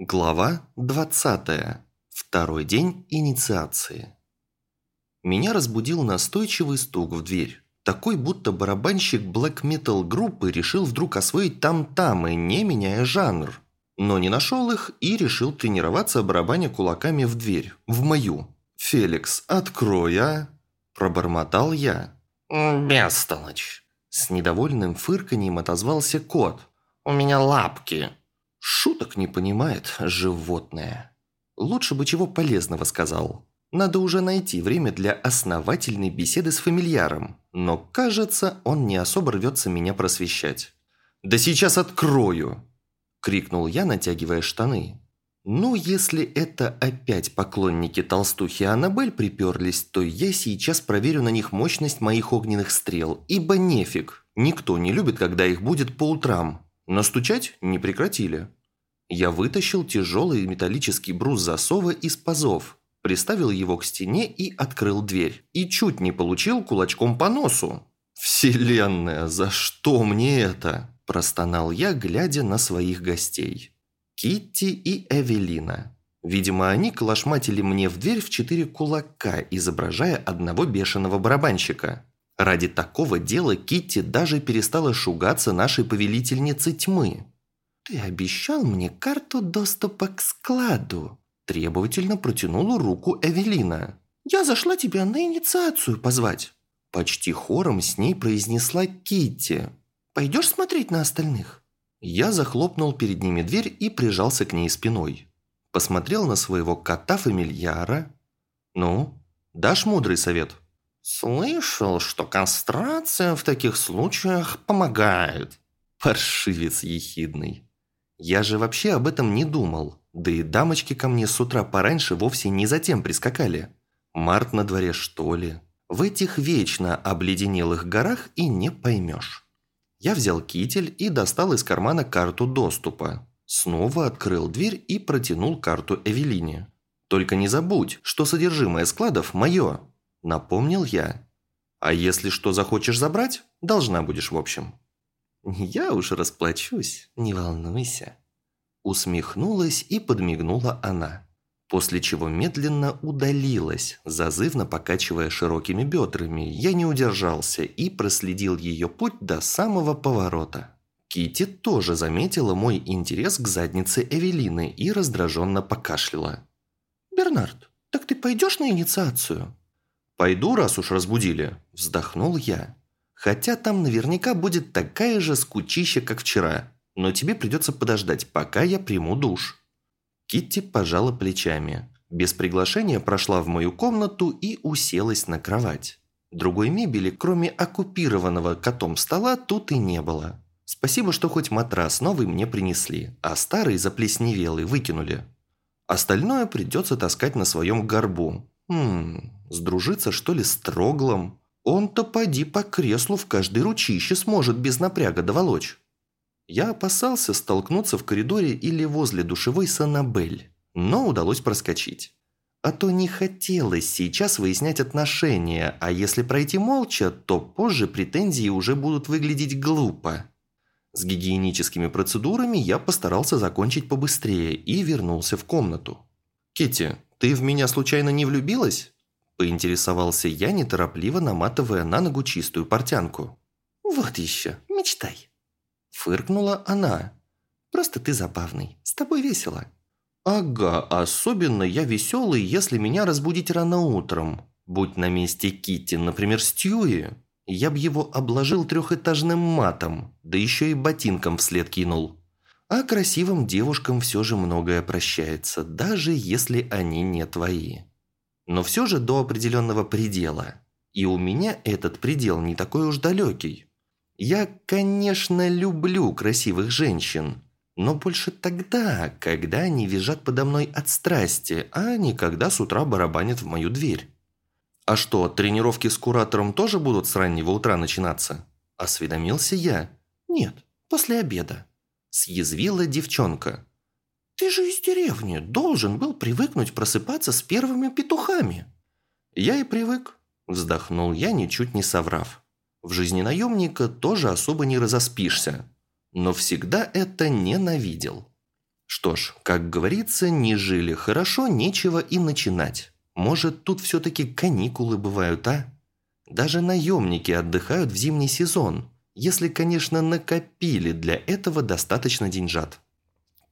Глава 20. Второй день инициации. Меня разбудил настойчивый стук в дверь. Такой, будто барабанщик блэк-метал группы решил вдруг освоить там-тамы, не меняя жанр. Но не нашел их и решил тренироваться, барабаня кулаками в дверь. В мою. «Феликс, открой, а!» Пробормотал я. «Бестолочь!» С недовольным фырканьем отозвался кот. «У меня лапки!» Шуток не понимает животное. Лучше бы чего полезного сказал. Надо уже найти время для основательной беседы с фамильяром. Но, кажется, он не особо рвется меня просвещать. «Да сейчас открою!» – крикнул я, натягивая штаны. «Ну, если это опять поклонники толстухи Аннабель приперлись, то я сейчас проверю на них мощность моих огненных стрел, ибо нефиг. Никто не любит, когда их будет по утрам. Но стучать не прекратили. Я вытащил тяжелый металлический брус засова из пазов, приставил его к стене и открыл дверь. И чуть не получил кулачком по носу. «Вселенная, за что мне это?» – простонал я, глядя на своих гостей. Китти и Эвелина. Видимо, они колошматили мне в дверь в четыре кулака, изображая одного бешеного барабанщика. Ради такого дела Китти даже перестала шугаться нашей повелительницы тьмы. «Ты обещал мне карту доступа к складу», – требовательно протянула руку Эвелина. «Я зашла тебя на инициацию позвать». Почти хором с ней произнесла Китти. «Пойдешь смотреть на остальных?» Я захлопнул перед ними дверь и прижался к ней спиной. Посмотрел на своего кота-фамильяра. «Ну, дашь мудрый совет?» «Слышал, что кастрация в таких случаях помогает». Паршивец ехидный. Я же вообще об этом не думал. Да и дамочки ко мне с утра пораньше вовсе не затем прискакали. Март на дворе, что ли? В этих вечно обледенелых горах и не поймешь. Я взял китель и достал из кармана карту доступа. Снова открыл дверь и протянул карту Эвелине. «Только не забудь, что содержимое складов мое», – напомнил я. «А если что захочешь забрать, должна будешь в общем». «Я уж расплачусь, не волнуйся». Усмехнулась и подмигнула она, после чего медленно удалилась, зазывно покачивая широкими бедрами. Я не удержался и проследил ее путь до самого поворота. Кити тоже заметила мой интерес к заднице Эвелины и раздраженно покашляла. «Бернард, так ты пойдешь на инициацию?» «Пойду, раз уж разбудили», – вздохнул я. Хотя там наверняка будет такая же скучища, как вчера. Но тебе придется подождать, пока я приму душ». Китти пожала плечами. Без приглашения прошла в мою комнату и уселась на кровать. Другой мебели, кроме оккупированного котом стола, тут и не было. Спасибо, что хоть матрас новый мне принесли, а старый заплесневелый выкинули. Остальное придется таскать на своем горбу. Хм, сдружиться что ли с Троглом? Он-то поди по креслу в каждой ручище сможет без напряга доволочь. Я опасался столкнуться в коридоре или возле душевой с Аннабель, но удалось проскочить. А то не хотелось сейчас выяснять отношения, а если пройти молча, то позже претензии уже будут выглядеть глупо. С гигиеническими процедурами я постарался закончить побыстрее и вернулся в комнату. Кити, ты в меня случайно не влюбилась?» Поинтересовался я, неторопливо наматывая на ногу чистую портянку. «Вот еще, мечтай!» Фыркнула она. «Просто ты забавный, с тобой весело». «Ага, особенно я веселый, если меня разбудить рано утром. Будь на месте Китти, например, Стьюи, я б его обложил трехэтажным матом, да еще и ботинком вслед кинул. А красивым девушкам все же многое прощается, даже если они не твои» но все же до определенного предела. И у меня этот предел не такой уж далекий. Я, конечно, люблю красивых женщин, но больше тогда, когда они визжат подо мной от страсти, а не когда с утра барабанят в мою дверь. «А что, тренировки с куратором тоже будут с раннего утра начинаться?» – осведомился я. «Нет, после обеда», – съязвила девчонка. «Ты же из деревни, должен был привыкнуть просыпаться с первыми петухами». «Я и привык», – вздохнул я, ничуть не соврав. «В жизни наемника тоже особо не разоспишься, но всегда это ненавидел». Что ж, как говорится, не жили хорошо, нечего и начинать. Может, тут все-таки каникулы бывают, а? Даже наемники отдыхают в зимний сезон, если, конечно, накопили для этого достаточно деньжат.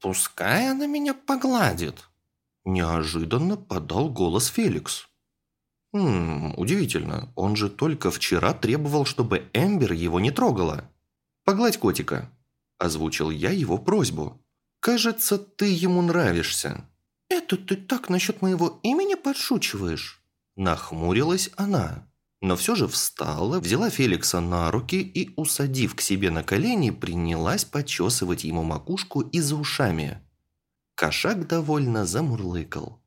«Пускай она меня погладит», – неожиданно подал голос Феликс. «Хм, удивительно, он же только вчера требовал, чтобы Эмбер его не трогала. Погладь котика», – озвучил я его просьбу. «Кажется, ты ему нравишься». «Это ты так насчет моего имени подшучиваешь?» Нахмурилась она но все же встала, взяла Феликса на руки и, усадив к себе на колени, принялась почесывать ему макушку и за ушами. Кошак довольно замурлыкал.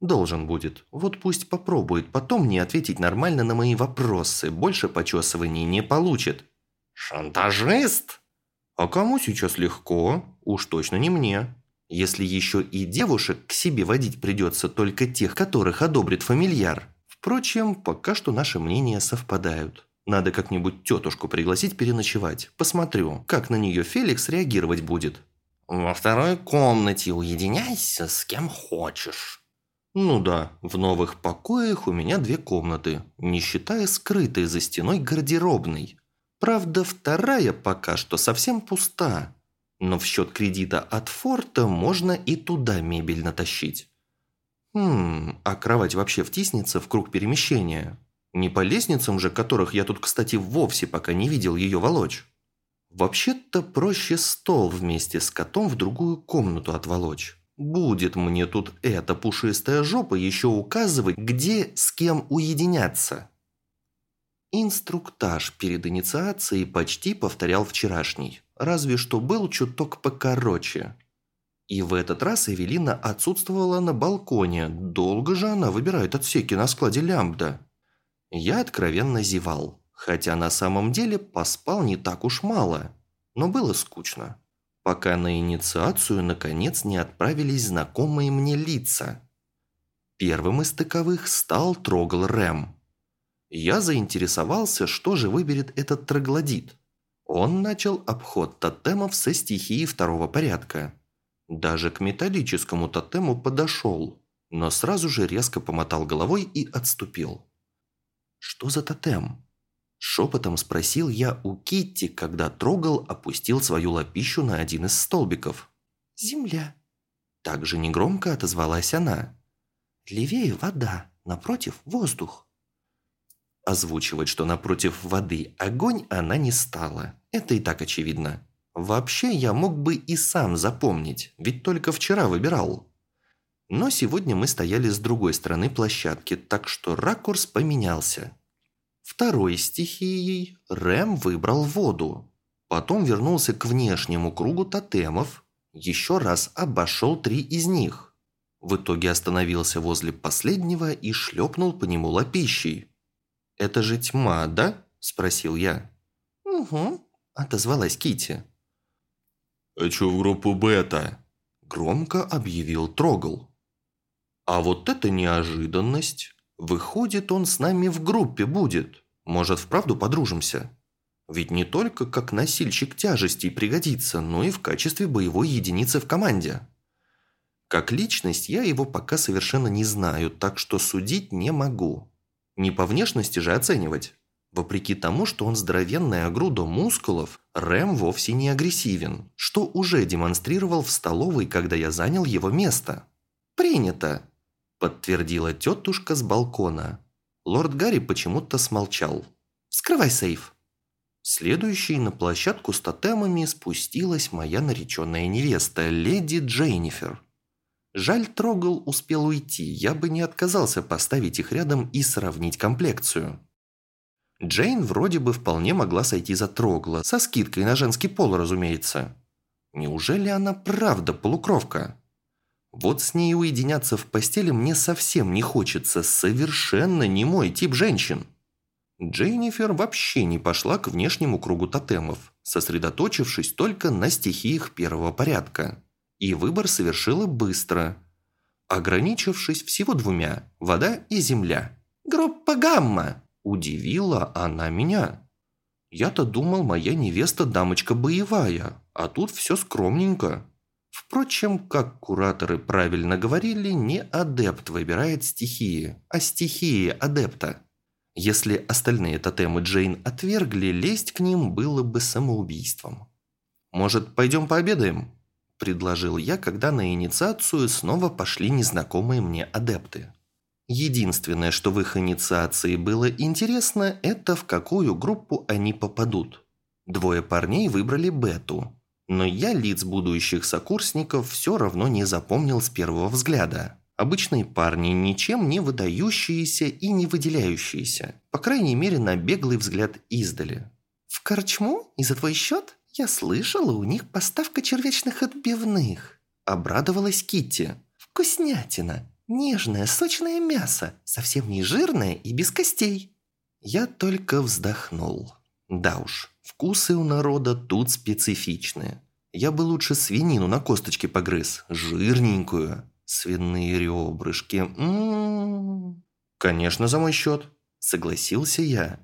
«Должен будет. Вот пусть попробует потом не ответить нормально на мои вопросы. Больше почесываний не получит». «Шантажист?» «А кому сейчас легко? Уж точно не мне. Если еще и девушек к себе водить придется только тех, которых одобрит фамильяр». Впрочем, пока что наши мнения совпадают. Надо как-нибудь тетушку пригласить переночевать. Посмотрю, как на нее Феликс реагировать будет. Во второй комнате уединяйся с кем хочешь. Ну да, в новых покоях у меня две комнаты, не считая скрытой за стеной гардеробной. Правда, вторая пока что совсем пуста. Но в счет кредита от форта можно и туда мебель натащить. Хм, а кровать вообще втиснется в круг перемещения? Не по лестницам же, которых я тут, кстати, вовсе пока не видел ее волочь. Вообще-то проще стол вместе с котом в другую комнату отволочь. Будет мне тут эта пушистая жопа еще указывать, где с кем уединяться. Инструктаж перед инициацией почти повторял вчерашний, разве что был чуток покороче. И в этот раз Эвелина отсутствовала на балконе. Долго же она выбирает отсеки на складе лямбда. Я откровенно зевал, хотя на самом деле поспал не так уж мало. Но было скучно. Пока на инициацию наконец не отправились знакомые мне лица. Первым из таковых стал Трогл Рэм. Я заинтересовался, что же выберет этот троглодит. Он начал обход тотемов со стихии второго порядка – даже к металлическому тотему подошел, но сразу же резко помотал головой и отступил. «Что за тотем?» Шепотом спросил я у Китти, когда трогал, опустил свою лапищу на один из столбиков. «Земля». Также негромко отозвалась она. «Левее вода, напротив воздух». Озвучивать, что напротив воды огонь, она не стала. Это и так очевидно. Вообще, я мог бы и сам запомнить, ведь только вчера выбирал. Но сегодня мы стояли с другой стороны площадки, так что ракурс поменялся. Второй стихией Рэм выбрал воду. Потом вернулся к внешнему кругу тотемов, еще раз обошел три из них. В итоге остановился возле последнего и шлепнул по нему лапищей. «Это же тьма, да?» – спросил я. «Угу», – отозвалась Кити. «Хочу в группу бета», – громко объявил Трогл. «А вот это неожиданность. Выходит, он с нами в группе будет. Может, вправду подружимся? Ведь не только как носильщик тяжестей пригодится, но и в качестве боевой единицы в команде». Как личность я его пока совершенно не знаю, так что судить не могу. Не по внешности же оценивать. Вопреки тому, что он здоровенная груда мускулов, Рэм вовсе не агрессивен, что уже демонстрировал в столовой, когда я занял его место. «Принято!» – подтвердила тетушка с балкона. Лорд Гарри почему-то смолчал. «Скрывай сейф!» Следующей на площадку с тотемами спустилась моя нареченная невеста, леди Джейнифер. Жаль, Трогл успел уйти, я бы не отказался поставить их рядом и сравнить комплекцию. Джейн вроде бы вполне могла сойти за Трогла, со скидкой на женский пол, разумеется. Неужели она правда полукровка? Вот с ней уединяться в постели мне совсем не хочется, совершенно не мой тип женщин. Джейнифер вообще не пошла к внешнему кругу тотемов, сосредоточившись только на стихиях первого порядка. И выбор совершила быстро, ограничившись всего двумя – вода и земля. «Группа гамма!» Удивила она меня. Я-то думал, моя невеста дамочка боевая, а тут все скромненько. Впрочем, как кураторы правильно говорили, не адепт выбирает стихии, а стихии адепта. Если остальные тотемы Джейн отвергли, лезть к ним было бы самоубийством. «Может, пойдем пообедаем?» – предложил я, когда на инициацию снова пошли незнакомые мне адепты. Единственное, что в их инициации было интересно, это в какую группу они попадут. Двое парней выбрали бету, но я лиц будущих сокурсников все равно не запомнил с первого взгляда. Обычные парни, ничем не выдающиеся и не выделяющиеся, по крайней мере на беглый взгляд издали. «В корчму? И за твой счет? Я слышала, у них поставка червячных отбивных», – обрадовалась Китти. «Вкуснятина! Нежное, сочное мясо, совсем не жирное и без костей». Я только вздохнул. Да уж, вкусы у народа тут специфичные. Я бы лучше свинину на косточке погрыз, жирненькую. Свиные ребрышки. М -м -м. Конечно, за мой счет. Согласился я.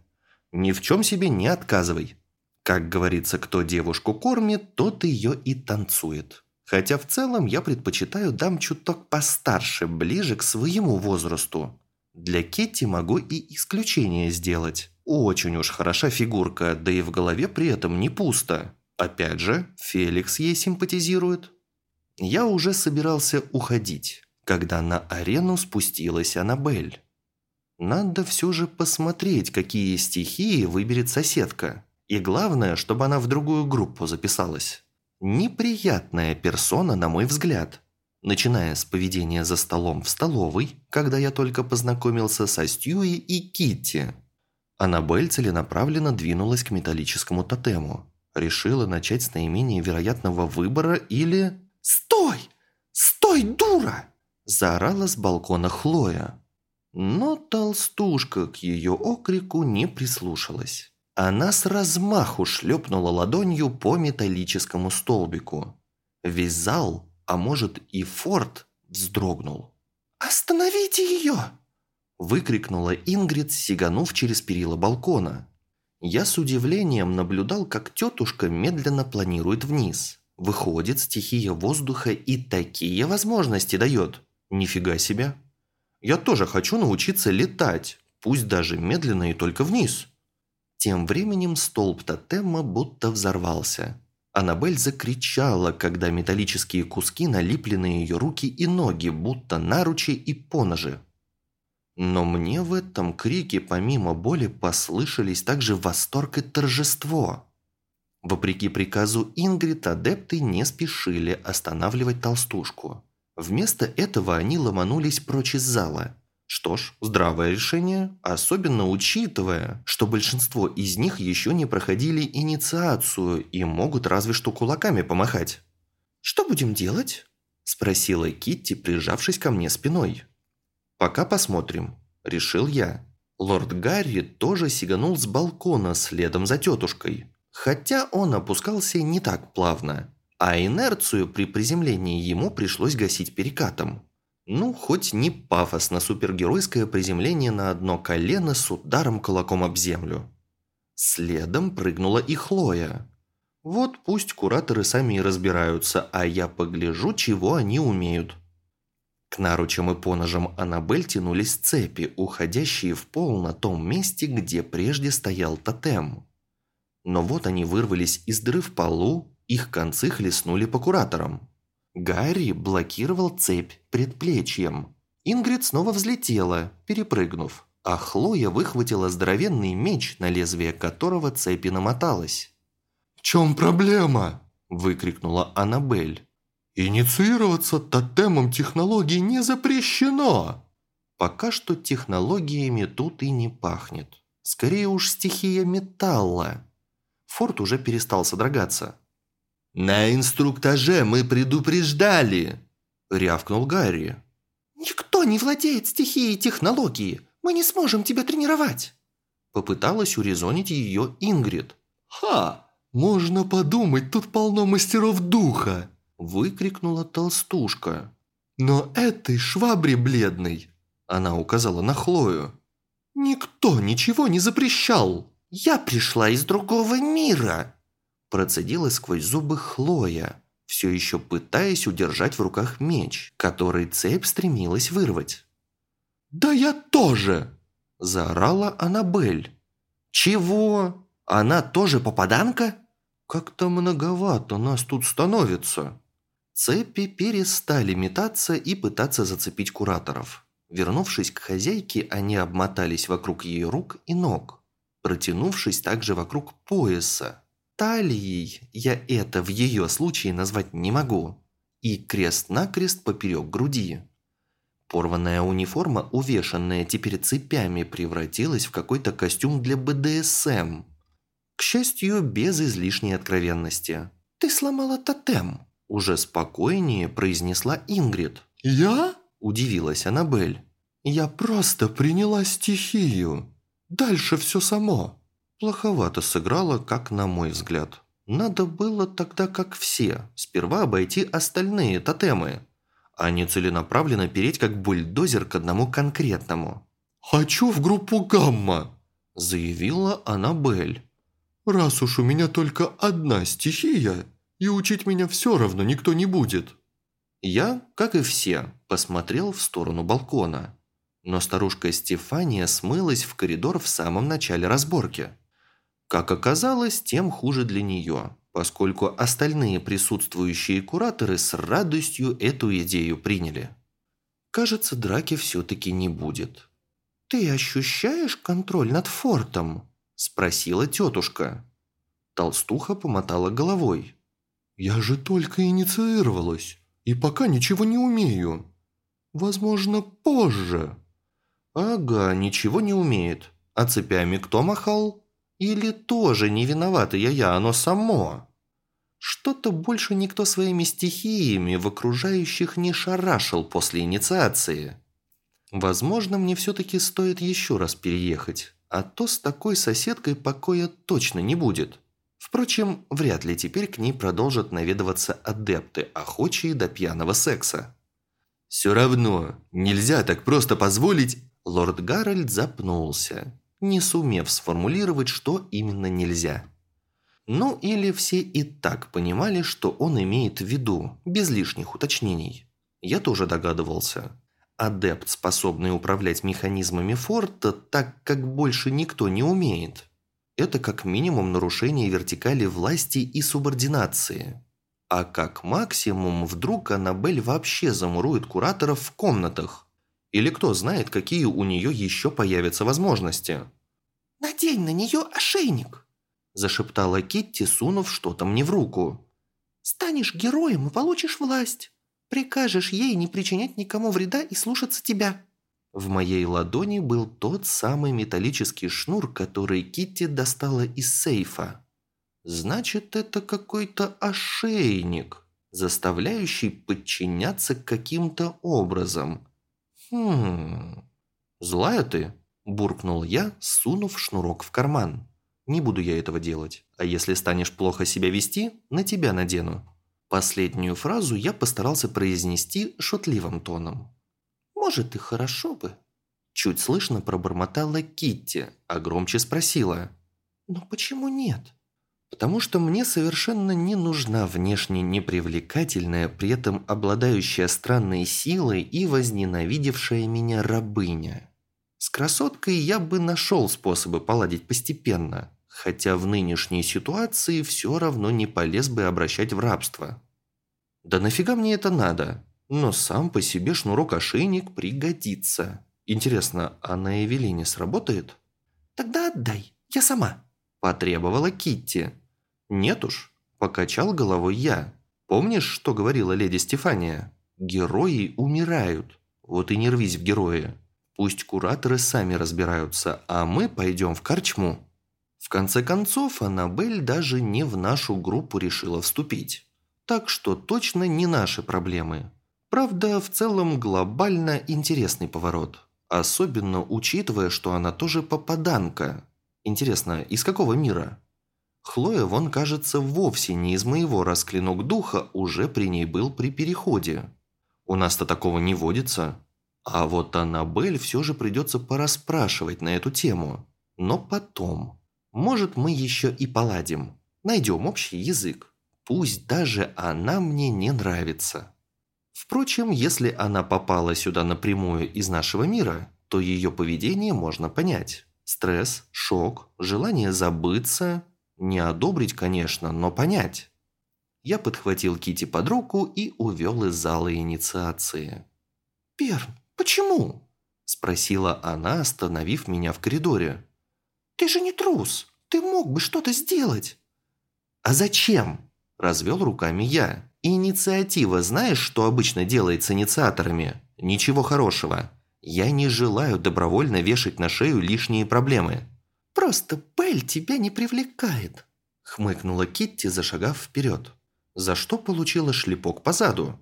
Ни в чем себе не отказывай. Как говорится, кто девушку кормит, тот ее и танцует. Хотя в целом я предпочитаю дам чуток постарше, ближе к своему возрасту. Для Кетти могу и исключение сделать. Очень уж хороша фигурка, да и в голове при этом не пусто. Опять же, Феликс ей симпатизирует. Я уже собирался уходить, когда на арену спустилась Аннабель. Надо все же посмотреть, какие стихии выберет соседка. И главное, чтобы она в другую группу записалась. Неприятная персона, на мой взгляд. Начиная с поведения за столом в столовой, когда я только познакомился со Стьюи и Китти. Аннабель целенаправленно двинулась к металлическому тотему. Решила начать с наименее вероятного выбора или... «Стой! Стой, дура!» Заорала с балкона Хлоя. Но толстушка к ее окрику не прислушалась. Она с размаху шлепнула ладонью по металлическому столбику. Весь зал, а может и форт, вздрогнул. «Остановите ее!» Выкрикнула Ингрид, сиганув через перила балкона. Я с удивлением наблюдал, как тетушка медленно планирует вниз. Выходит, стихия воздуха и такие возможности дает. Нифига себе. Я тоже хочу научиться летать, пусть даже медленно и только вниз. Тем временем столб тотема будто взорвался. Аннабель закричала, когда металлические куски налипли на ее руки и ноги, будто наручи и поножи. Но мне в этом крике помимо боли послышались также восторг и торжество. Вопреки приказу Ингрид, адепты не спешили останавливать толстушку. Вместо этого они ломанулись прочь из зала. Что ж, здравое решение, особенно учитывая, что большинство из них еще не проходили инициацию и могут разве что кулаками помахать. «Что будем делать?» – спросила Китти, прижавшись ко мне спиной. «Пока посмотрим», – решил я. Лорд Гарри тоже сиганул с балкона следом за тетушкой. Хотя он опускался не так плавно, а инерцию при приземлении ему пришлось гасить перекатом. Ну, хоть не пафосно-супергеройское приземление на одно колено с ударом кулаком об землю. Следом прыгнула и Хлоя. Вот пусть кураторы сами и разбираются, а я погляжу, чего они умеют. К наручам и поножам Аннабель тянулись цепи, уходящие в пол на том месте, где прежде стоял тотем. Но вот они вырвались из дыры в полу, их концы хлестнули по кураторам. Гарри блокировал цепь предплечьем. Ингрид снова взлетела, перепрыгнув, а Хлоя выхватила здоровенный меч, на лезвие которого цепи намоталась. «В чем проблема?» – выкрикнула Аннабель. Инициироваться тотемом технологий не запрещено. Пока что технологиями тут и не пахнет. Скорее уж стихия металла. Форд уже перестал содрогаться. «На инструктаже мы предупреждали!» – рявкнул Гарри. «Никто не владеет стихией технологии. Мы не сможем тебя тренировать!» Попыталась урезонить ее Ингрид. «Ха! Можно подумать, тут полно мастеров духа!» выкрикнула толстушка. «Но этой швабре бледной!» Она указала на Хлою. «Никто ничего не запрещал!» «Я пришла из другого мира!» Процедила сквозь зубы Хлоя. все еще пытаясь удержать в руках меч, который цепь стремилась вырвать. «Да я тоже!» – заорала Аннабель. «Чего? Она тоже попаданка?» «Как-то многовато нас тут становится». Цепи перестали метаться и пытаться зацепить кураторов. Вернувшись к хозяйке, они обмотались вокруг ее рук и ног, протянувшись также вокруг пояса. Талией я это в ее случае назвать не могу. И крест-накрест поперек груди. Порванная униформа, увешанная теперь цепями, превратилась в какой-то костюм для БДСМ. К счастью, без излишней откровенности. «Ты сломала тотем», – уже спокойнее произнесла Ингрид. «Я?» – удивилась Аннабель. «Я просто приняла стихию. Дальше все само». Плоховато сыграла, как на мой взгляд. Надо было тогда, как все, сперва обойти остальные тотемы а не целенаправленно переть как бульдозер к одному конкретному. «Хочу в группу «Гамма», – заявила Аннабель. «Раз уж у меня только одна стихия, и учить меня все равно никто не будет». Я, как и все, посмотрел в сторону балкона. Но старушка Стефания смылась в коридор в самом начале разборки. Как оказалось, тем хуже для нее поскольку остальные присутствующие кураторы с радостью эту идею приняли. Кажется, драки все-таки не будет. «Ты ощущаешь контроль над фортом?» – спросила тетушка. Толстуха помотала головой. «Я же только инициировалась, и пока ничего не умею. Возможно, позже». «Ага, ничего не умеет. А цепями кто махал?» Или тоже не виновата я я, оно само? Что-то больше никто своими стихиями в окружающих не шарашил после инициации. Возможно, мне все-таки стоит еще раз переехать, а то с такой соседкой покоя точно не будет. Впрочем, вряд ли теперь к ней продолжат наведываться адепты, охочие до пьяного секса. «Все равно, нельзя так просто позволить...» Лорд Гарольд запнулся не сумев сформулировать, что именно нельзя. Ну или все и так понимали, что он имеет в виду, без лишних уточнений. Я тоже догадывался. Адепт, способный управлять механизмами форта, так как больше никто не умеет. Это как минимум нарушение вертикали власти и субординации. А как максимум, вдруг Аннабель вообще замурует кураторов в комнатах. Или кто знает, какие у нее еще появятся возможности. «Надень на нее ошейник!» Зашептала Китти, сунув что-то мне в руку. «Станешь героем и получишь власть. Прикажешь ей не причинять никому вреда и слушаться тебя». В моей ладони был тот самый металлический шнур, который Китти достала из сейфа. Значит, это какой-то ошейник, заставляющий подчиняться каким-то образом. Хм... Злая ты?» – буркнул я, сунув шнурок в карман. «Не буду я этого делать, а если станешь плохо себя вести, на тебя надену». Последнюю фразу я постарался произнести шутливым тоном. «Может, и хорошо бы». Чуть слышно пробормотала Китти, а громче спросила. «Но почему нет?» Потому что мне совершенно не нужна внешне непривлекательная, при этом обладающая странной силой и возненавидевшая меня рабыня. С красоткой я бы нашел способы поладить постепенно, хотя в нынешней ситуации все равно не полез бы обращать в рабство. Да нафига мне это надо? Но сам по себе шнурок-ошейник пригодится. Интересно, а на Эвелине сработает? Тогда отдай, я сама. Потребовала Китти. «Нет уж», – покачал головой я. «Помнишь, что говорила леди Стефания? Герои умирают. Вот и не рвись в герои. Пусть кураторы сами разбираются, а мы пойдем в корчму». В конце концов, Аннабель даже не в нашу группу решила вступить. Так что точно не наши проблемы. Правда, в целом глобально интересный поворот. Особенно учитывая, что она тоже попаданка. Интересно, из какого мира? Хлоя вон, кажется, вовсе не из моего расклинок духа уже при ней был при переходе. У нас-то такого не водится. А вот Аннабель все же придется пораспрашивать на эту тему. Но потом. Может, мы еще и поладим. Найдем общий язык. Пусть даже она мне не нравится. Впрочем, если она попала сюда напрямую из нашего мира, то ее поведение можно понять. Стресс, шок, желание забыться. Не одобрить, конечно, но понять. Я подхватил Кити под руку и увел из зала инициации. «Перн, почему?» – спросила она, остановив меня в коридоре. «Ты же не трус. Ты мог бы что-то сделать». «А зачем?» – развел руками я. «Инициатива знаешь, что обычно делает с инициаторами? Ничего хорошего. Я не желаю добровольно вешать на шею лишние проблемы». «Просто Белль тебя не привлекает», – хмыкнула Китти, зашагав вперед. За что получила шлепок по заду.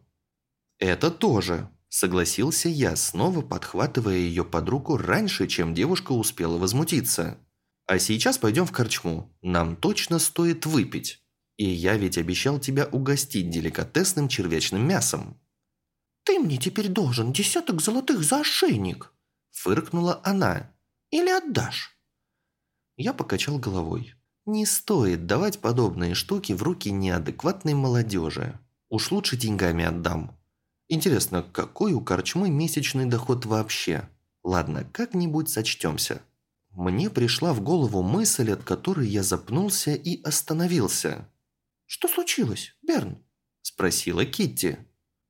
«Это тоже», – согласился я, снова подхватывая ее под руку раньше, чем девушка успела возмутиться. «А сейчас пойдем в корчму. Нам точно стоит выпить. И я ведь обещал тебя угостить деликатесным червячным мясом». «Ты мне теперь должен десяток золотых за ошейник», – фыркнула она. «Или отдашь?» Я покачал головой. Не стоит давать подобные штуки в руки неадекватной молодежи. Уж лучше деньгами отдам. Интересно, какой у корчмы месячный доход вообще? Ладно, как-нибудь сочтемся. Мне пришла в голову мысль, от которой я запнулся и остановился. «Что случилось, Берн?» – спросила Китти.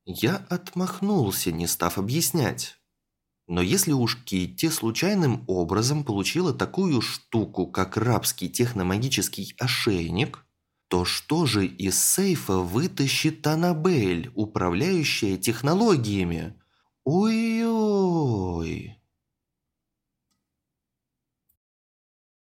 Я отмахнулся, не став объяснять. Но если уж Китти случайным образом получила такую штуку, как рабский техномагический ошейник, то что же из сейфа вытащит Аннабель, управляющая технологиями? Ой-ой!